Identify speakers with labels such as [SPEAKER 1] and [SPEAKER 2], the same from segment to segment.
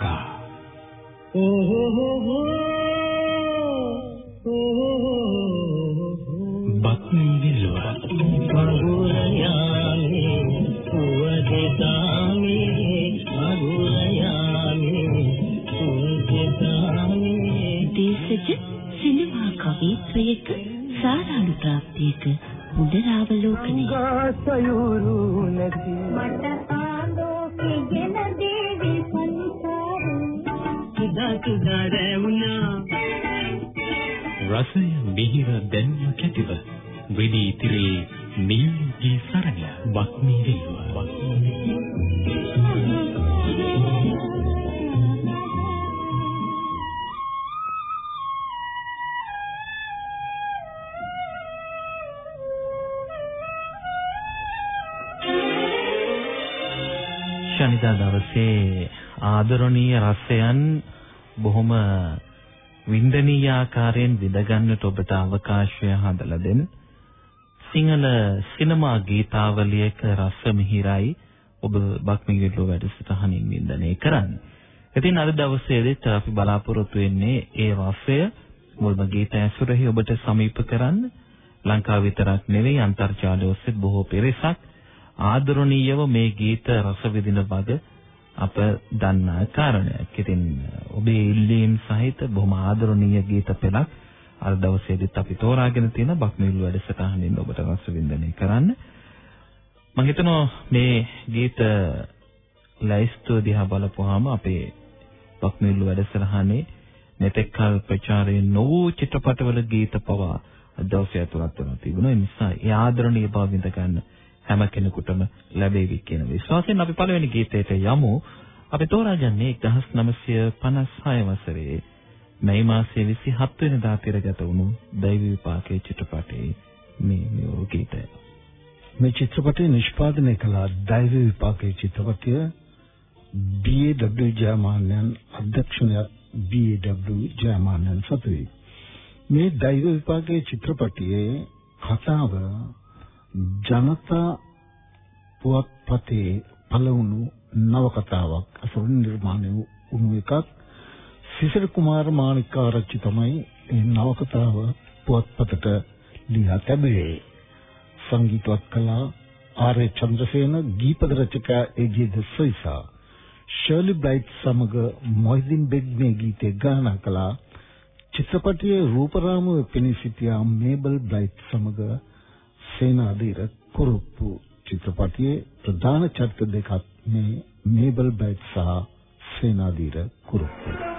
[SPEAKER 1] කතා බක්මී විල්ලුව
[SPEAKER 2] මගුරයාමේ පුවදෙදාමේ මගුරයාමේ පුවදෙදාමේ
[SPEAKER 3] දේශජ සිනමා කවිත්‍රයක සාරාණු ප්‍රාප්තියක පුනරාවලෝකනය
[SPEAKER 2] ගාසයුරු නැති
[SPEAKER 4] මට ආලෝකෙ ගෙන දේවි සංසාරේ
[SPEAKER 2] කිදා කිදා රැවුනා
[SPEAKER 1] රසය මිහිර දැන්ම කැටිව වෙඩි ඉතිරේ නියුගී සරණිය බක්මී විල්ලුව
[SPEAKER 5] ශනිදා දවසේ ආදරණීය රසයන් බොහොම වින්දනීය ආකාරයෙන් විඳගන්නට ඔබට අවකාශය හදලා දෙන්න. සිංහල සිනමා ගීතාවලියක රස මිහිරයි ඔබ බක්මිගිරිලෝ වැඩසටහනින් වින්දනය කරන්නේ. ඉතින් අද දවසේදීත් අපි බලාපොරොත්තු වෙන්නේ ඒ රසය මුල්ම ගීත ඇසුරෙහි ඔබට සමීප කරන්න. ලංකාව විතරක් නෙවෙයි අන්තර්ජාලය ඔස්සේ බොහෝ පිරිසක් ආදරණීයව මේ ගීත රස විඳින බව අප දන්නා කාරණයක්. ඉතින් ඔබේ ඉල්ලීම් සහිත බොහොම ආදරණීය ගීත පෙළක් අද දවසේදීත් අපි තෝරාගෙන තියෙන බක්මිල්ල වැඩසටහනින් ඔබට රස විඳින්න කරන්න. මම හිතනවා මේ ගීත ලයිස්තුව දිහා බලපුවාම අපේ බක්මිල්ල වැඩසටහනේ මෙතෙක් කල ප්‍රචාරය නොවූ චිත්‍රපටවල ගීත පවා දවසේ ඇතුළත් වෙනවා තිබුණා. ඒ නිසා ඒ ආදරණීය බව විඳ ගන්න හැම කෙනෙකුටම ලැබෙවි කියන විශ්වාසයෙන් අපි පළවෙනි ගීතයට යමු. අපි තෝරාගන්නේ 1956 වසරේ මැයි මාසයේ 27 වෙනිදා තිරගත වුණු දෛව විපාකයේ චිත්‍රපටයේ මේ මේ ගීතය.
[SPEAKER 6] මේ චිත්‍රපටය නිෂ්පාදනය කළ දෛව විපාකයේ චිත්‍රපටය BAW ජයමාන්‍යන් අධ්‍යක්ෂණය BAW ජයමාන්‍යන් සතුයි. මේ දෛව විපාකයේ චිත්‍රපටයේ කතාව ජනතා පුවත්පතේ පළවුණු නවකතාවක් අසුරින් නිර්මාණය වුණු එකක් සිසිර කුමාර මාණිකාරච්චි තමයි මේ නවකතාව පුවත්පතට ලියා තැබුවේ සංගීතවත් කළා ආර්.ඒ. චන්ද්‍රසේන ගීපද රචකයා ඒ.ජේ. දසොයිසා ෂර්ලි බ්‍රයිට් සමග මොහිදින් බෙග් මේ ගීතය ගායනා කළා චිත්‍රපටයේ රූපරාමුවේ පෙනී සිටියා මේබල් බ්‍රයිට් සමග සේනාධීර කුරුප්පු චිත්‍රපටයේ ප්‍රධාන චරිත දෙකක් මේ මේබල් බ්‍රයිට් සහ සේනාධීර කුරුප්පු.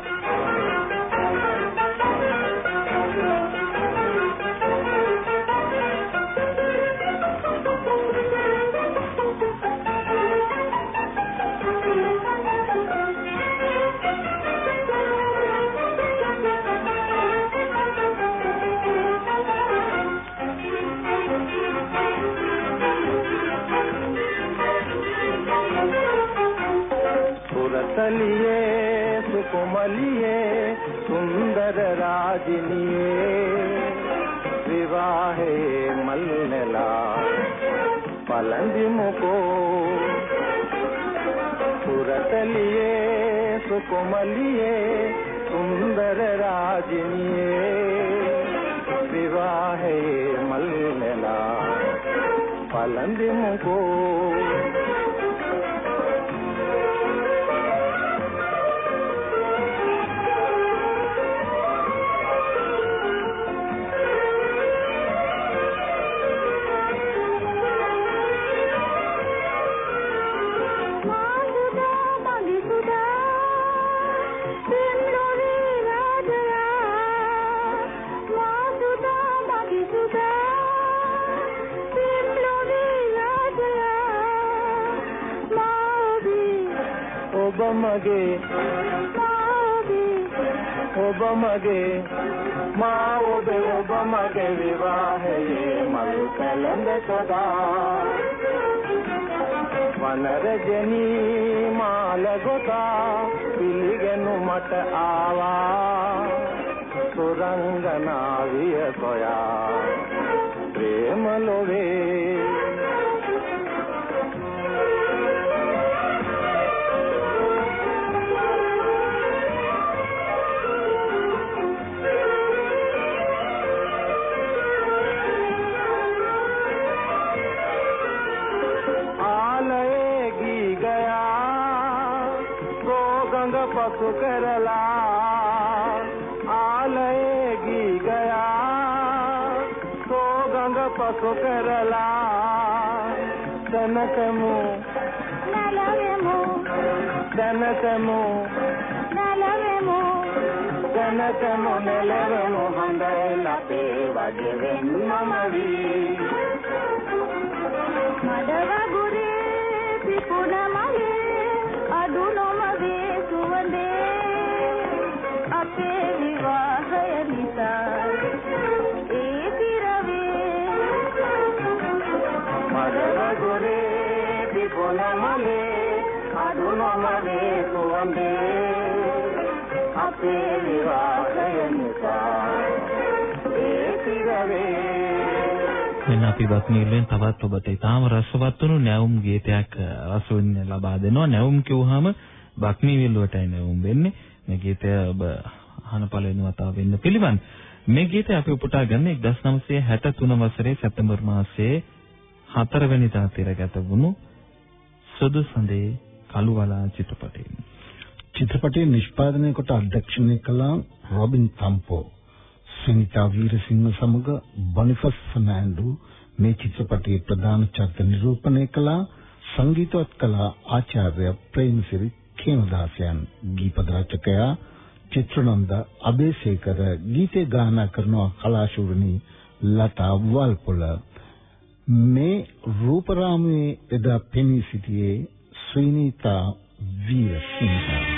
[SPEAKER 7] ಶರಣಾ පසු කරලා දැනකමු
[SPEAKER 8] නලවෙමු
[SPEAKER 7] දැනකමු
[SPEAKER 8] නලවෙමු
[SPEAKER 7] දැනකමු නෙලවෙමු හඳයි ලපේ වගේ වෙන්නම වී
[SPEAKER 8] මඩ වගුරේ
[SPEAKER 5] මෙන්න අපි බක්මීලෙන් තවත් ඔබට ඊටාම රසවත් වුණු නැවුම් ගීතයක් රස විඳින්න ලබා දෙනවා. නැවුම් කිව්වහම බක්මීවිල්ලුවටයි නැවුම් වෙන්නේ. මේ ගීතය ඔබ අහන පළවෙනි වතාව වෙන්න පිළිවන්. මේ ගීතය අපි උපුටා ගන්නේ 1963 වසරේ සැප්තැම්බර් මාසයේ 4 වෙනිදා තිරගත වුණු සුදු සඳේ කළුවලා චිත්‍රපටයෙන්.
[SPEAKER 9] චිත්‍රපටය නිෂ්පාදනය කොට අධ්‍යක්ෂණය කළ රොබින් තම්පෝ සුනිතා වීරසිංහ සමග බොනිෆස් ෆර්නෑන්ඩෝ මේ චිත්‍රපටයේ ප්‍රධාන චරිත නිරූපණය කළ. සංගීතවත් කළ ආචාර්ය ප්‍රේමසිරි කේමදාසයන් ගීපද රචකයා චිත්‍රනන්ද අබේසේකර ගීතේ ගායනා කරන කලාශූරණී ලතා වල්පොල. මේ රූපරාමයේ එදා පෙනී සිටියේ ශ්‍රීනීතා වීරසිංහ.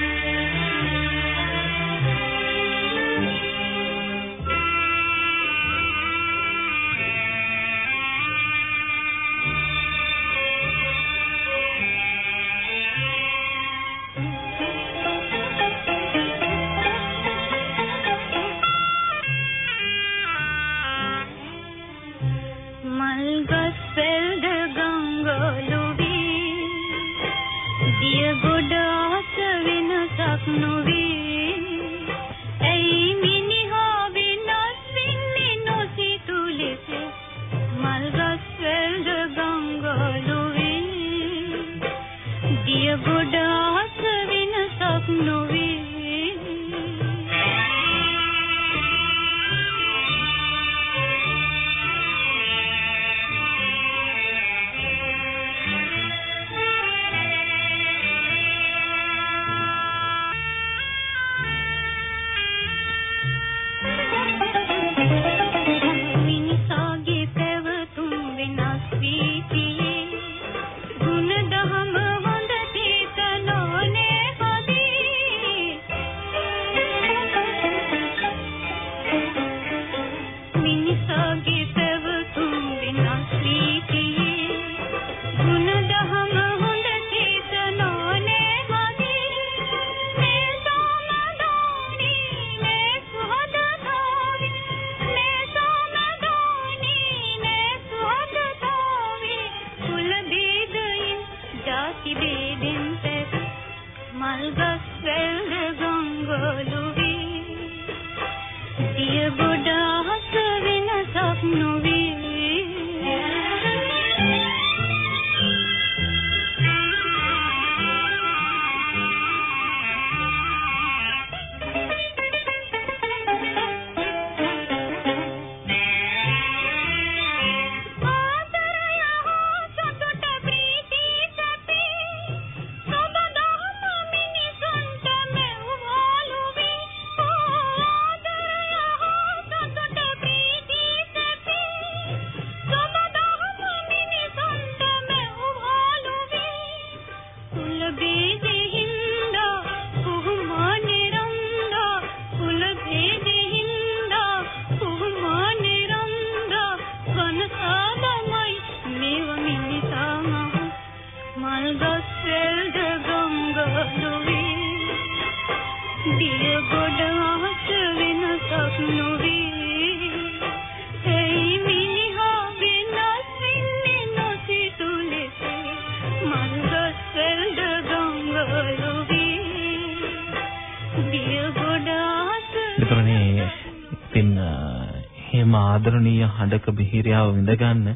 [SPEAKER 5] හඬක බිහිරියාව විඳගන්න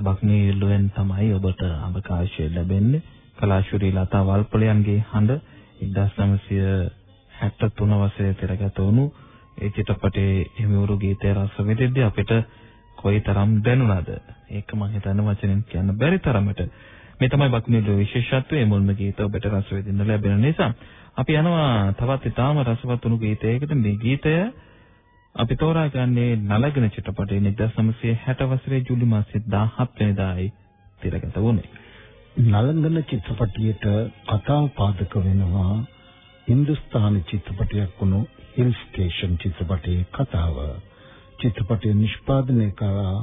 [SPEAKER 5] බක්මීල්ලුවෙන් තමයි ඔබට අවකාශය ලැබෙන්නේ. කලාශූරී ලතා වල්පලයන්ගේ හඬ 1963 වසරේ තිරගත වුණු ඒ චිත්‍රපටයේ හිමිවරු ගීතය රස විඳිද්දී අපිට කොයිතරම් දැනුණාද? ඒක මම හිතන්නේ වචනෙන් කියන්න බැරි තරමට. මේ තමයි බක්මිලු විශේෂත්වයේ මුල්ම ගීත ඔබට රස විඳින්න ලැබෙන නිසා අපි යනවා තවත් ඉතාම රසවත් වුණු ගීතයකට මේ ගීතය අපි තෝරාගන්නේ නලගන චිත්‍රපටයේ 1960 වසරේ ජූලි මාසයේ 17 වෙනිදායි තිරගත වුණේ.
[SPEAKER 10] නලංගන චිත්‍රපටියට කතා පාදක වෙනවා හින්දුස්තානි චිත්‍රපටයක් වුණු හිල් ස්ටේෂන් චිත්‍රපටයේ කතාව. චිත්‍රපටය නිෂ්පාදනය කරා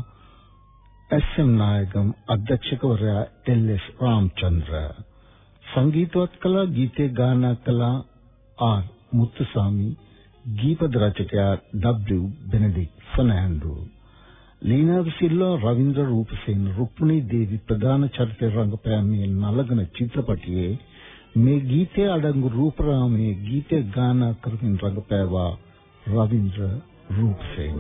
[SPEAKER 10] එස්.එම්. නායකම් අධ්‍යක්ෂකවරයා එල්.එස්. රාමචන්ද්‍ර. සංගීතවත් කළ ගීතේ ගායනා කළ ආර් මුත්තුසාමි ගීපද රචකයා W. බෙනඩික් ෆර්නෑන්ඩෝ ලීනා විසිල්ලා රවින්ද්‍ර රූපසේන රුක්මනී දේවි ප්‍රධාන චරිත රංගපෑමේ නලගන චිත්‍රපටයේ මේ ගීතයේ අඩංගු රූපරාමයේ ගීතය ගායනා කරමින් රඟපෑවා රවින්ද්‍ර රූපසේන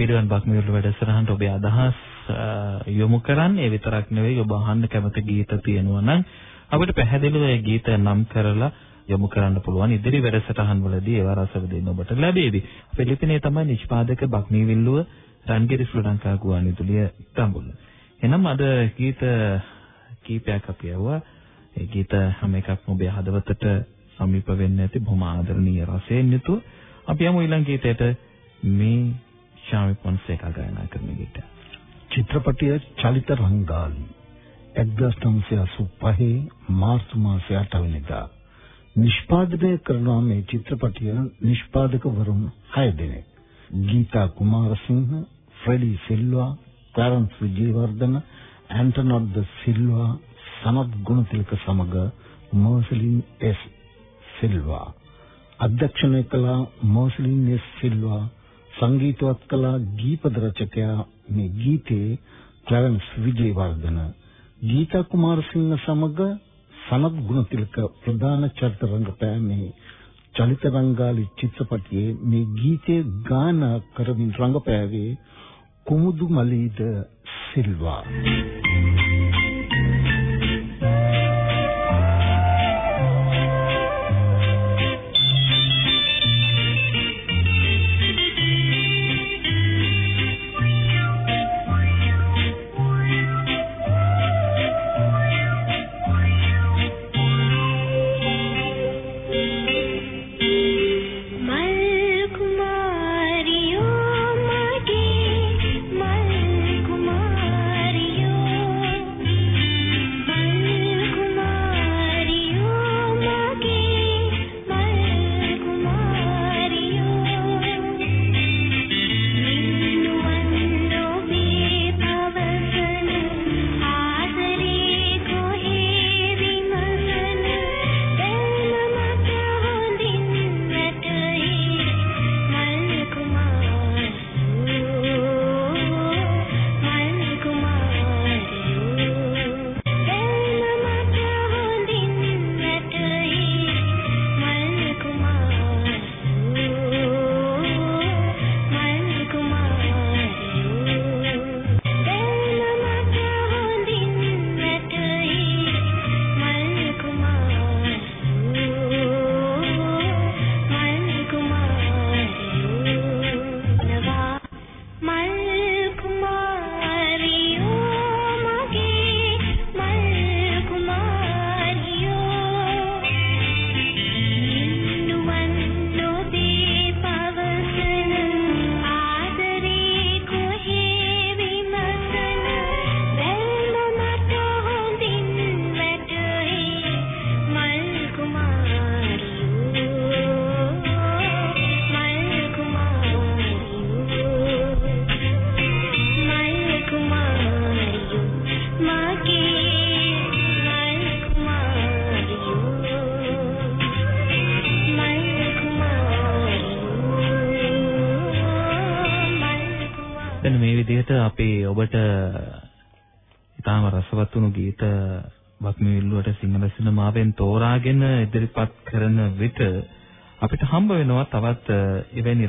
[SPEAKER 5] පිළිවන් බක්මියුළු වැඩසටහනට ඔබේ අදහස් යොමු කරන්න ඒ විතරක් නෙවෙයි ඔබ අහන්න කැමති ගීත තියෙනවා නම් අපිට පැහැදිලිව ඒ ගීත නම් කරලා යොමු කරන්න පුළුවන් ඉදිරි වැඩසටහන් වලදී ඒවා රසව දෙන්න ඔබට ලැබෙවි. අපේ ලිපිනේ තමයි නිෂ්පාදක බක්මීවිල්ලුව රන්ගිරි ශ්‍රී ලංකා ගුවන්විදුලිය තඹුල්ල. එනම් අද ගීත කීපයක් අපි ඇහුවා. ඒ ගීත හැම එකක්ම ඔබේ හදවතට සමීප වෙන්න ඇති බොහොම ආදරණීය රසයෙන් යුතුව අපි යමු ඊළඟ ගීතයට මේ ශාමි පොන්සේකා ගායනා කරන ගීත.
[SPEAKER 6] චිත්‍රපටය චලිත රංගාලි 1985 මාර්තු මාසයේ 8 වෙනිදා නිෂ්පාදනය කරනවා මේ චිත්‍රපටය නිෂ්පාදකවරුන් 6 දෙනෙක්. ගීතා කුමාරසිංහ, ෆ්‍රෙඩි සිල්වා, ක්ලාරන්ස් විජේවර්ධන, ඇන්ටනොඩ් ද සිල්වා, සනත් ගුණතිලක සමග මොස්ලින් එස් සිල්වා. අධ්‍යක්ෂණය කළ මොස්ලින් එස් සිල්වා සංගීතවත් කළ ගීපද රචකයා මේ ගීතේ ක්ලාරන්ස් විජේවර්ධන. ගීතා කුමාරසිංහ සමග සනත් ගුණතිලක ප්‍රධාන චරිත රංගපෑමේ චලිත රංගාලි චිත්‍රපටයේ මේ ගීතයේ ගාන කරමින් රංගපෑවේ කුමුදු මලීද සිල්වා.
[SPEAKER 4] මල්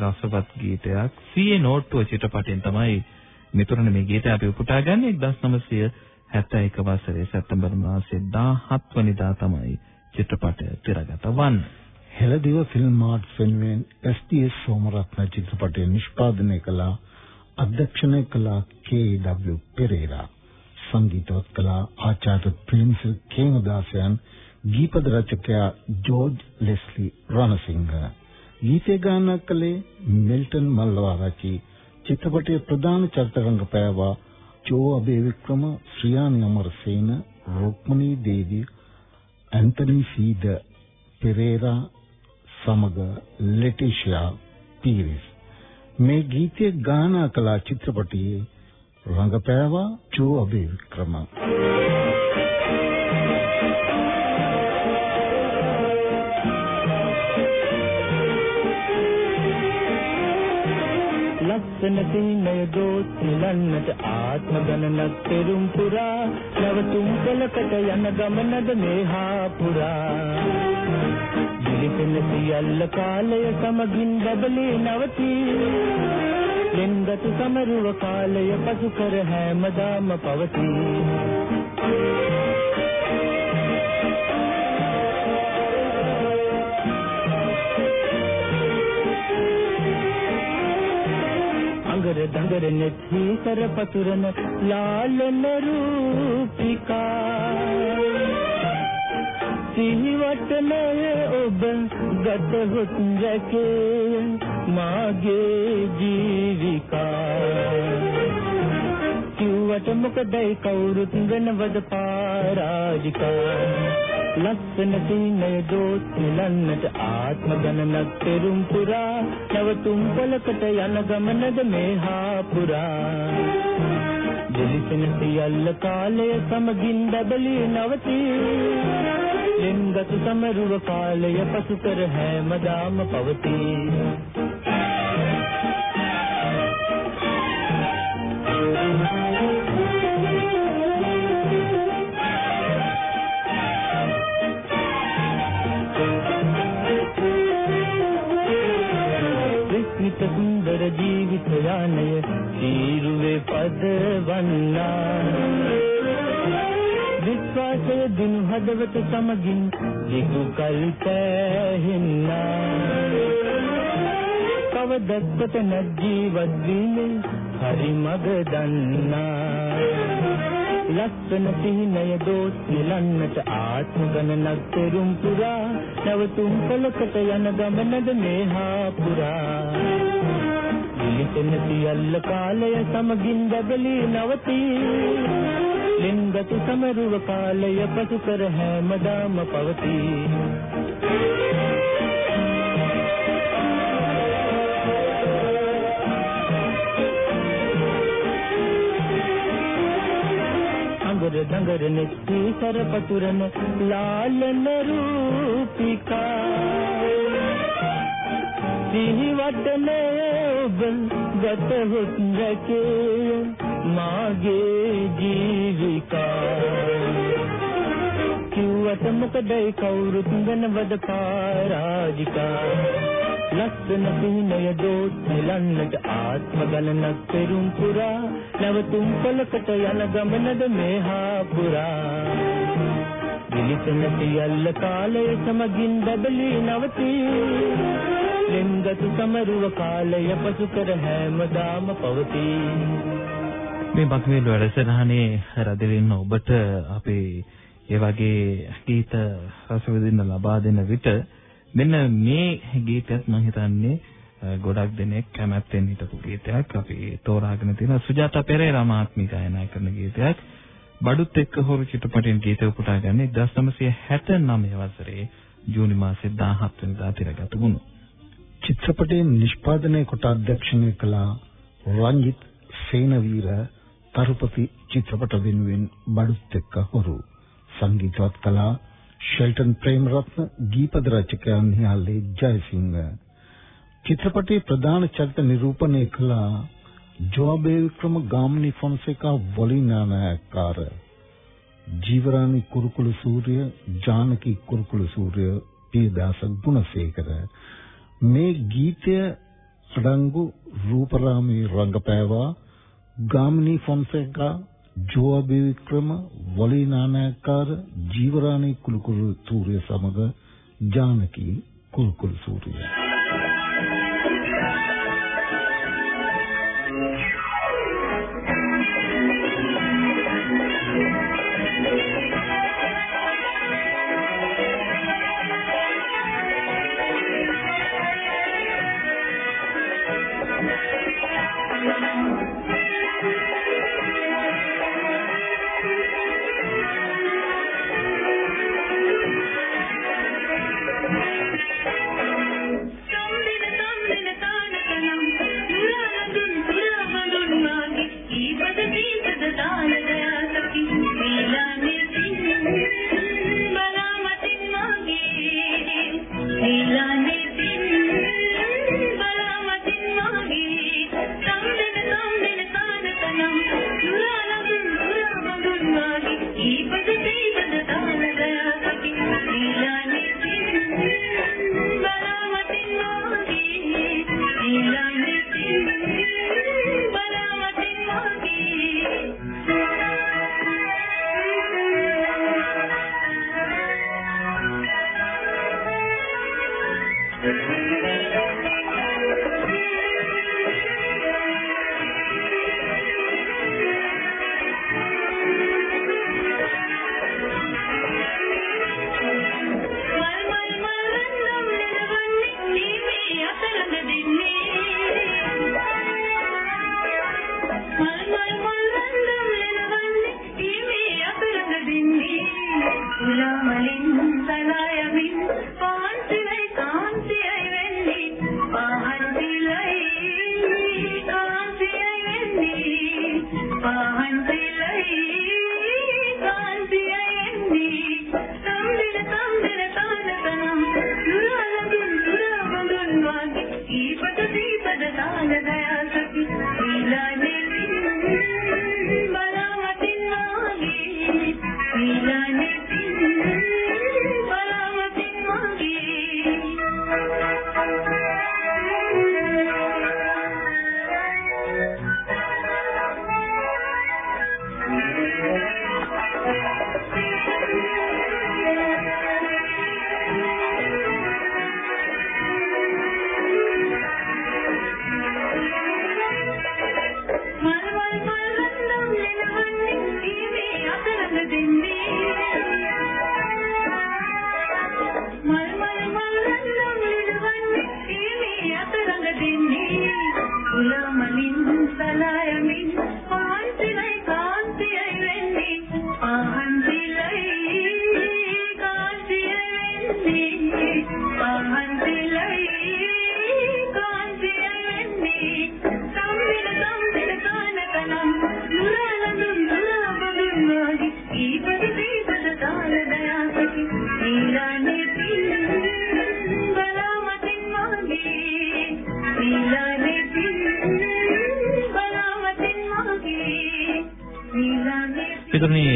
[SPEAKER 5] රසවත් ගීතයක්. සීයේ නෝට්ටුව චිත්‍රපටයෙන් තමයි මිතුරන මේ ගීතය අපි උපුටා ගන්නේ. 1971 වසරේ සැප්තැම්බර් මාසයේ 17 වෙනිදා තමයි චිත්‍රපටය තිරගත වන්නේ.
[SPEAKER 6] හෙළදිව ෆිල්ම් ආර්ට්ස් වෙනුවෙන් එස්.ටී.එස්. සෝමරත්න චිත්‍රපටය නිෂ්පාදනය කළ. අධ්‍යක්ෂණය කළ කේ.ඩබ්ලිව් පෙරේරා. සංගීතවත් කළ ආචාර්ය ප්‍රේමසිරි කේමදාසයන්. ගීපද රචකයා ජෝර්ජ් ලෙස්ලි රණසිංහ. ගීතය ගායනා කළේ මිල්ටන් මල්ලවාරච්චි චිත්‍රපටයේ ප්‍රධාන චරිත රංගපෑවා චෝ අබේවික්‍රම ශ්‍රියානි අමරසේන රුක්මනී දේවී ඇන්තනි සීද පෙරේරා සමග ලෙටිෂියා පීරිස්. මේ ගීතය ගායනා කළ චිත්‍රපටයේ රංගපෑවා චෝ අබේවික්‍රම.
[SPEAKER 2] ලස්සන සිහිනය දෝත් නිලන්නට ආත්ම ගණනක් පෙරුම් පුරා නවතුම් පෙළකට යන ගමනද මේහා පුරා. දිලිසෙන සියල්ල කාලය සමගින් බබලේ නවතී. ලෙන්ගතු සමරුව කාලය පසු කර හැමදාම පවතී. අඟර දඟර නෙත්හි කර පතුරන ලාලන රූපිකා. සිහිවටනය ඔබ ගතහොත් රැකේ මාගේ ජීවිකා. කිව්වට මොකදයි කවුරුත් වෙනවද පාරාජිකා ලස්සන සීනය දෝත් නිලන්නට ආත්ම ගණනක් පෙරුම් පුරා. නැවතුම් පොලකට යන ගමනද මේ හා පුරා. දෙලිසෙන සියල්ල කාලය සමගින් බබලී නවතී. ලෙන්ගතු සමරුව කාලය පසු කර හැමදාම පවතී. විස්මිත සීරුවේ පදවන්නා විශ්වාසය දිනු හදවත සමගින් දිගු කල් පෑහෙන්නා. කවදත් නැත් ජීවත් වීමේ හරි මග දන්නා. ලස්සන සිහිනය දෝත් නිලන්නට ආත්ම ගණනක් පෙරුම් පුරා. නැවතුම් කලකට යන ගමනද මේ හා පුරා. විලිසෙන සියල්ල කාලය සමගින් බබලී නවතී. ලින්ගතු සමරුව කාලය පසු කර හැමදාම පවතී. අඟර දඟර නෙත්ති සරපතුරන ලාලන රූපිකා. සිහි වඩනේ ඔබ ගතහොත් රැකේ මාගේ ජීවිකා කිව්වට මොකදයි කවුරුත් වෙනවද පාරාජිකා ලස්සන සිහිනය දෝත් නිලන්නට ආත්ම ගණනක් පෙරුම් පුරා නැවතුම් පොලකට යන ගමනද මේ හා පුරා විලිසන සියල්ල කාලය සමගින් බබලී නවතී ලෙන්ගතු සමරුව කාලය පසු කර හැමදාම පවතී.
[SPEAKER 5] මේ බක්මීල් වැඩසටහනේ රැඳෙන්න ඔබට අපේ ඒ වගේ ගීත රස විඳින්න ලබා දෙන විට මෙන්න මේ ගීතයත් මම හිතන්නේ අ, ගොඩක් දෙනෙක් කැමැත්තෙන් හිටපු ගීතයක්. අපි තෝරාගෙන තියෙනවා සුජාතා පෙරේරා මහත්මිය ගායනා කරන ගීතයක්. බඩුත් එක්ක හොරු චිත්‍රපටයෙන් ගීත උපුටා ගන්නේ 1969 වසරේ ජූනි මාසයේ 17 වෙනිදා තිරගත වුණු.
[SPEAKER 6] චිත්‍රපටයේ නිෂ්පාදනය කොට අධ්‍යක්ෂණය කළ රංජිත් සේනවීර තරුපති චිත්‍රපට වෙනුවෙන් බඩුත් එක්ක හොරු. සංගීතවත් කළා ෂෙල්ටන් ප්‍රේමරත්න ගීපද රචකයන් හිහල්ලේ ජයසිංහ. චිත්‍රපටයේ ප්‍රධාන චරිත නිරූපණය කළ ජෝබේ වික්‍රම ගාමිණී ෆොන්සේකා වොලිනානායකාර ජීවරාණි කුරුකුළු සූර්ය ජානකි කුරුකුළු සූර්ය පියදාස ගුණසේකර. මේ ගීතය අඩංගු රූපරාමී රංගපෑවා ගාමිණී ෆොන්සේකා ජෝබේ වික්‍රම වොලිනානායකාර ජීවරාණි කුරුකුළු සූර්ය සමග ජානකි කුරුකුළු සූර්ය.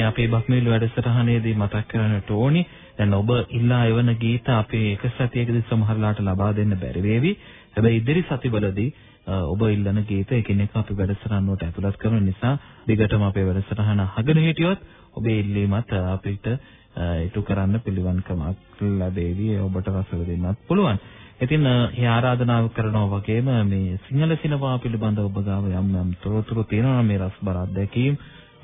[SPEAKER 5] අපේ බක්මීල් වැඩසටහනේදී මතක් කරන්නට ඕනි දැන් ඔබ ඉල්ලා එවන ගීත අපේ එක සතියකදී සමහරලාට ලබා දෙන්න බැරි වේවි. හැබැයි ඉදිරි සතිවලදී අ, ඔබ ඉල්ලන ගීත එකිනෙක අපි වැඩසටහන වලට ඇතුළත් කරන නිසා දිගටම අපේ වැඩසටහන අහගෙන හිටියොත් ඔබේ ඉල්ලීමත් අ, අපිට අ, ඉටු කරන්න පිළිවන්කමක් ලැබේවි. ඔබට රස දෙන්නත් පුළුවන්. ඉතින් අ, ඒ ආරාධනාව කරනවා වගේම මේ සිංහල සිනමා පිළිබඳව ඔබ ගාව යම් යම් තොරතුරු තියෙනවා නම් මේ රසබර අත්දැකීම්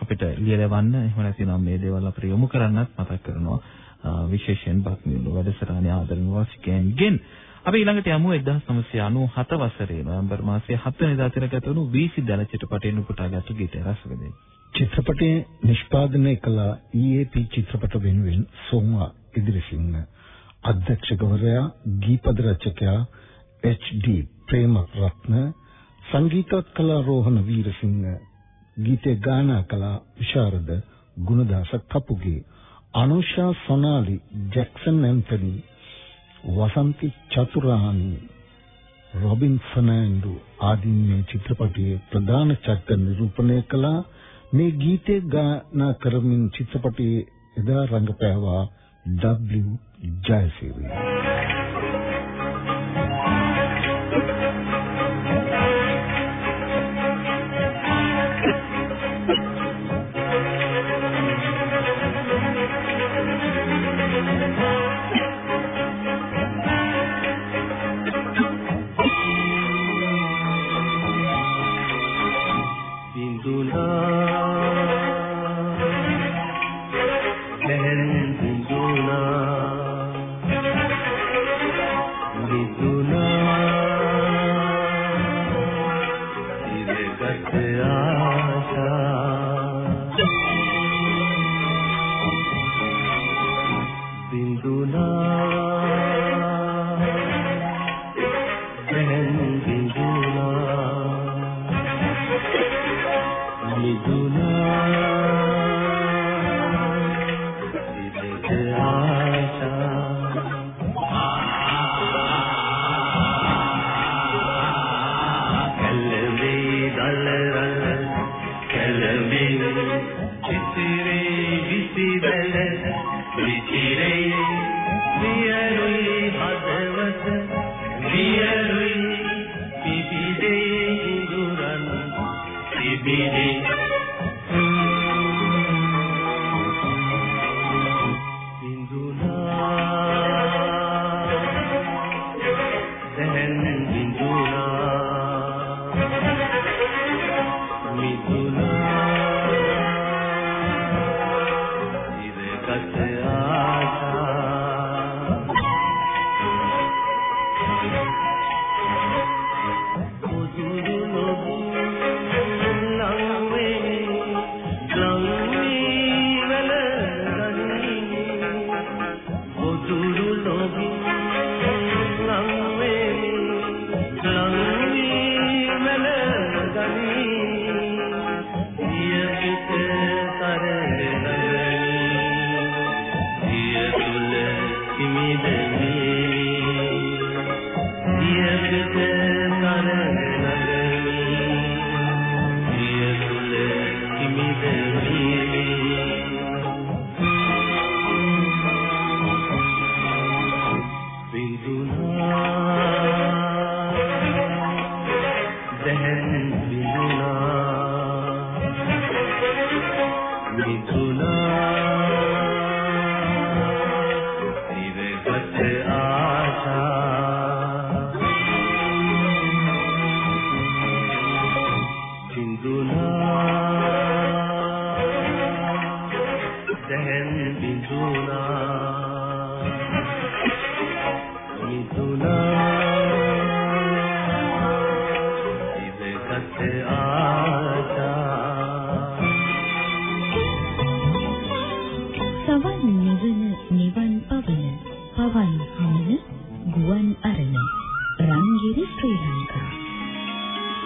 [SPEAKER 5] අපිට ලියලවන්න එහෙම නැතිනම් මේ දේවල් අපිට යොමු කරන්නත් මතක් කරනවා. අ, විශේෂයෙන් බක්මිල්ල වැඩසටහනේ ආදරණීය වාසිකයන්ගෙන්. අපි ඊළඟට යමු 1997 වසරේ නොවැම්බර් මාසයේ 7 වෙනිදා තිරගත වුණු වීසි දල චිත්‍රපටයෙන් උපුටාගත්තු ගීතය රසවිඳින්න.
[SPEAKER 11] චිත්‍රපටයේ නිෂ්පාදනය කළ EAP චිත්‍රපට වෙනුවෙන් සෝමා ඉදිරිසිංහ. අධ්‍යක්ෂකවරයා ගීපද රචකයා HD ප්‍රේමරත්න සංගීතවත් කලා රෝහණ වීරසිංහ. ගීතය ගායනා කළ Visharada Gunadasa Kapuge. Anusha Sonali Jackson Anthony Vasanthi Chathurani Robin Fernando ආදී මේ චිත්‍රපටයේ ප්‍රධාන චරිත නිරූපණය කළ. මේ ගීතය ගායනා කරමින් චිත්‍රපටයේ එදා රංගපෑවා W ජයසේවි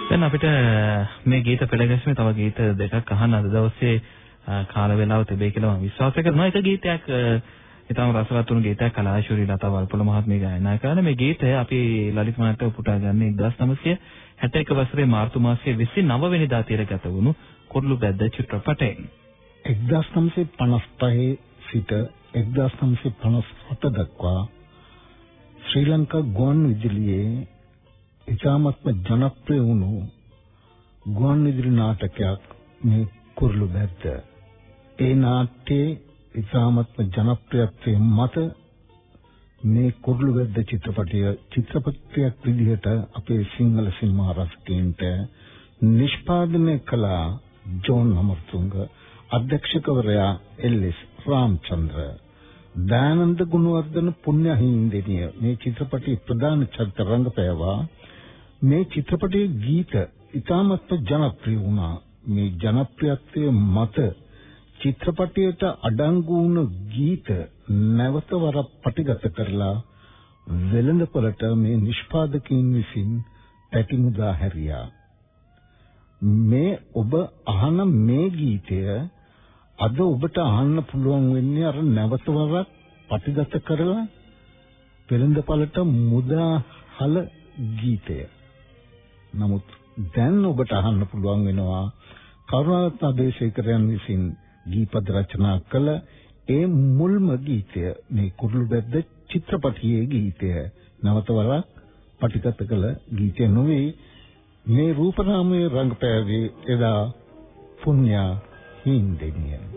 [SPEAKER 5] දැන් අපිට මේ ගීත පෙළගැස්මේ තව ගීත දෙකක් අහන්න අද දවසේ අ, කාල වේලාව තිබේ කියලා මම විශ්වාස කරනවා. එක ගීතයක් අ, ඊටම රසවත් වුණු ගීතයක් කලාශූරී ලතා වල්පොල මහත්මිය ගායනා කරන මේ ගීතය අපි ලලිත් මහත්තයා උපුටා ගන්න 1961 වසරේ මාර්තු මාසයේ 29 වෙනිදා තිරගත වුණු කුරුළු බැද්ද චිත්‍රපටයෙන්.
[SPEAKER 6] 1955 සිට 1957 දක්වා ශ්‍රී ලංකා ගුවන් විදුලියේ ඉතාමත්ම ජනප්‍රිය වුණු ගුවන් විදුලි නාටකයක් මේ කුරුළු බැද්ද. ඒ නාට්‍යයේ ඉතාමත්ම ජනප්‍රියත්වයේ මත මේ කුරුළු වැද්ද චිත්‍රපටය චිත්‍රපටයක් විදිහට අපේ සිංහල සිනමා රසිකයින්ට නිෂ්පාදනය කළ ජෝන් අමරතුංග අධ්‍යක්ෂකවරයා එල්.එස්. රාමචන්ද්‍ර දයානන්ද ගුණවර්ධන පුණ්‍යහින්දිනිය මේ චිත්‍රපටයේ ප්‍රධාන චරිත රංගපෑවා මේ චිත්‍රපටයේ ගීත ඉතාමත්ම ජනප්‍රිය වුණා. මේ ජනප්‍රියත්වයේ මත චිත්‍රපටයට අඩංගු වුණු ගීත නැවත වරක් පටිගත කරලා වෙළඳපොළට මේ නිෂ්පාදකයින් විසින් පැටිමුදා හැරියා. මේ ඔබ අහන මේ ගීතය අද ඔබට අහන්න පුළුවන් වෙන්නේ අර නැවත වරක් පටිගත කරලා වෙළඳපළට මුදා හල ගීතය. නමුත් දැන් ඔබට අහන්න පුළුවන් වෙනවා කරුණාරත්න අබේසේකරයන් විසින් ගීපද රචනා කළ ඒ මුල්ම ගීතය මේ කුරුළු බැද්ද චිත්‍රපටයේ ගීතය. නවත වරක් පටිගත කළ ගීතය නොවේ මේ රූපනාමයේ රංගපෑවේ එදා පුණ්‍යා හින්දෙනිය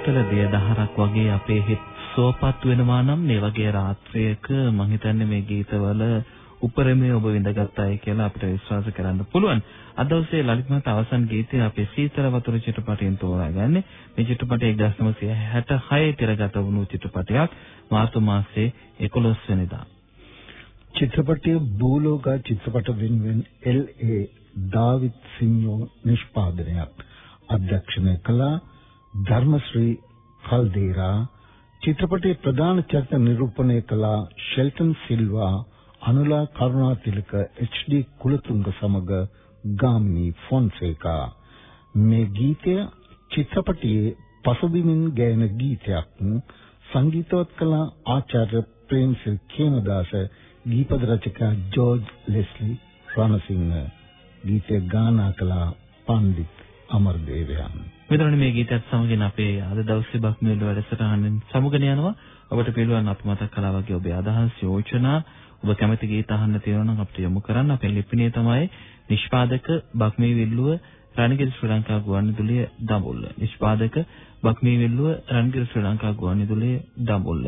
[SPEAKER 5] දිය දහරක් වගේ අපේ හිත සුවපත් වෙනවා නම් මේ වගේ රාත්‍රියක මම හිතන්නේ මේ ගීතවල උපරිමයේ ඔබ විඳගත්තයි කියලා අපිට විශ්වාස කරන්න පුළුවන්. අද දවසේ ලලිත් මහතා අවසන් ගීතය අපේ සීතල වතුර චිත්‍රපටයෙන් තෝරාගන්නේ. මේ චිත්‍රපටය 1966 තිරගත වුණු චිත්‍රපටයක් මාර්තු මාසයේ 11 වෙනිදා.
[SPEAKER 6] චිත්‍රපටයේ භූලෝක චිත්‍රපට වෙනුවෙන් එල්.ඒ. දාවිත් සිංහෝ නිෂ්පාදනයක් අධ්‍යක්ෂණය කළ ධර්මශ්‍රී කල්දේරා චිත්‍රපටයේ ප්‍රධාන චරිත නිරූපණය කළ ෂෙල්ටන් සිල්වා අනුලා කරුණාතිලක එච්.ඩී. කුලතුංග සමග ගාමිණී ෆොන්සේකා මේ ගීතය චිත්‍රපටයේ පසුබිමින් ගැයෙන ගීතයක් සංගීතවත් කළ ආචාර්ය ප්‍රේම්සිල් කේමදාස ගීපද රචකයා ජෝර්ජ් ලෙස්ලි රණසිංහ ගීතය ගායනා කළ පණ්ඩිත් අමරදේවයන්.
[SPEAKER 5] මෙතන මේ ගීතයත් සමගින් අපේ අද දවසේ බක්මීල වැඩසටහනෙන් සමුගෙන යනවා. ඔබට පිළිවන් අප මතක් කළා වගේ ඔබේ අදහස් යෝජනා ඔබ කැමති ගීත අහන්න තියෙනවා නම් අපිට යොමු කරන්න. අපේ ලිපිණිය තමයි නිෂ්පාදක බක්මී විල්ලුව රණගිරි ශ්‍රී ලංකා ගුවන්විදුලිය දඹුල්ල. නිෂ්පාදක බක්මී විල්ලුව රණගිරි ශ්‍රී ලංකා ගුවන්විදුලිය දඹුල්ල.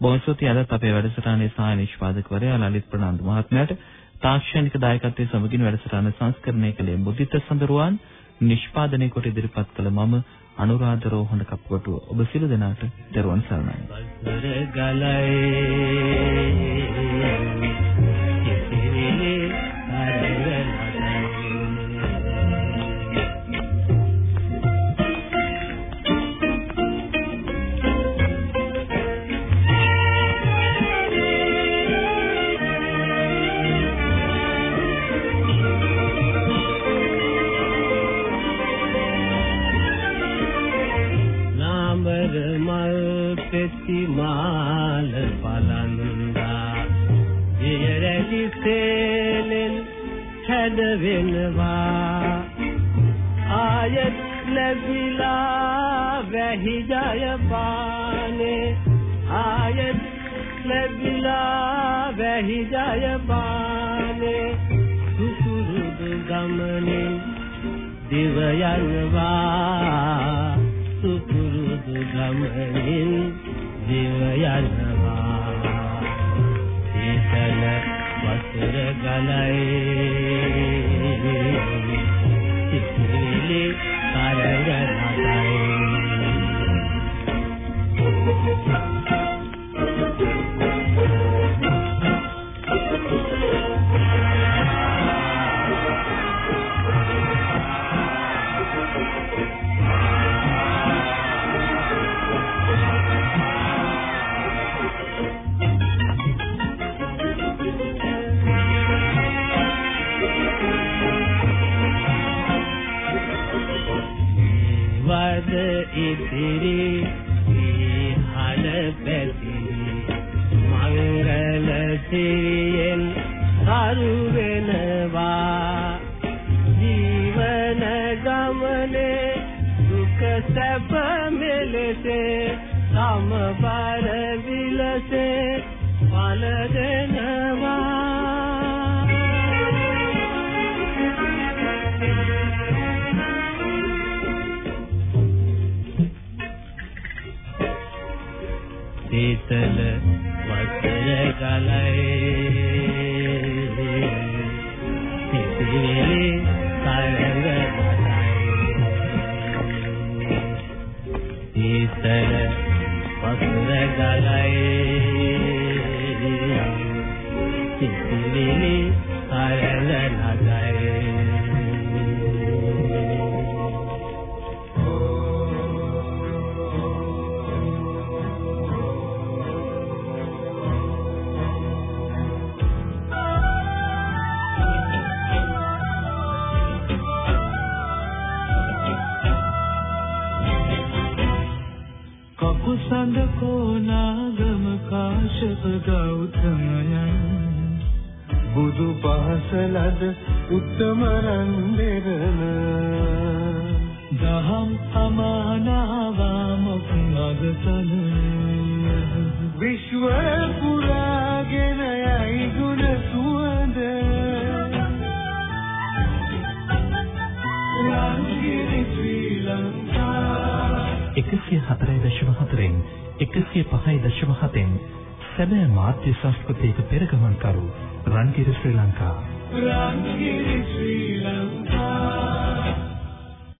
[SPEAKER 5] බොහොමස්තුති අදත් අපේ වැඩසටහනේ සහාය නිෂ්පාදකවරයා ලලිත් ප්‍රනාන්දු මහත්මයාට තාක්ෂණික දායකත්වයේ සමගින් වැඩසටහන සංස්කරණය කළේ මුදිත සඳරුවන්. නිෂ්පාදනය කොට ඉදිරිපත් කළ මම අනුරාධ රෝහණ කප්පුවටුව ඔබ සියලු දෙනාට දරුවන් සරණයි.
[SPEAKER 11] හැද වෙනවා. ආයත් ලැබිලා වැහි ජය පානේ. ආයත් ලැබිලා වැහි ජය පානේ. සුසුරුදු ගමනේ දිව යනවා. සුපුරුදු ගමනින් දිව යනවා. සීතල වතුර ගලයි.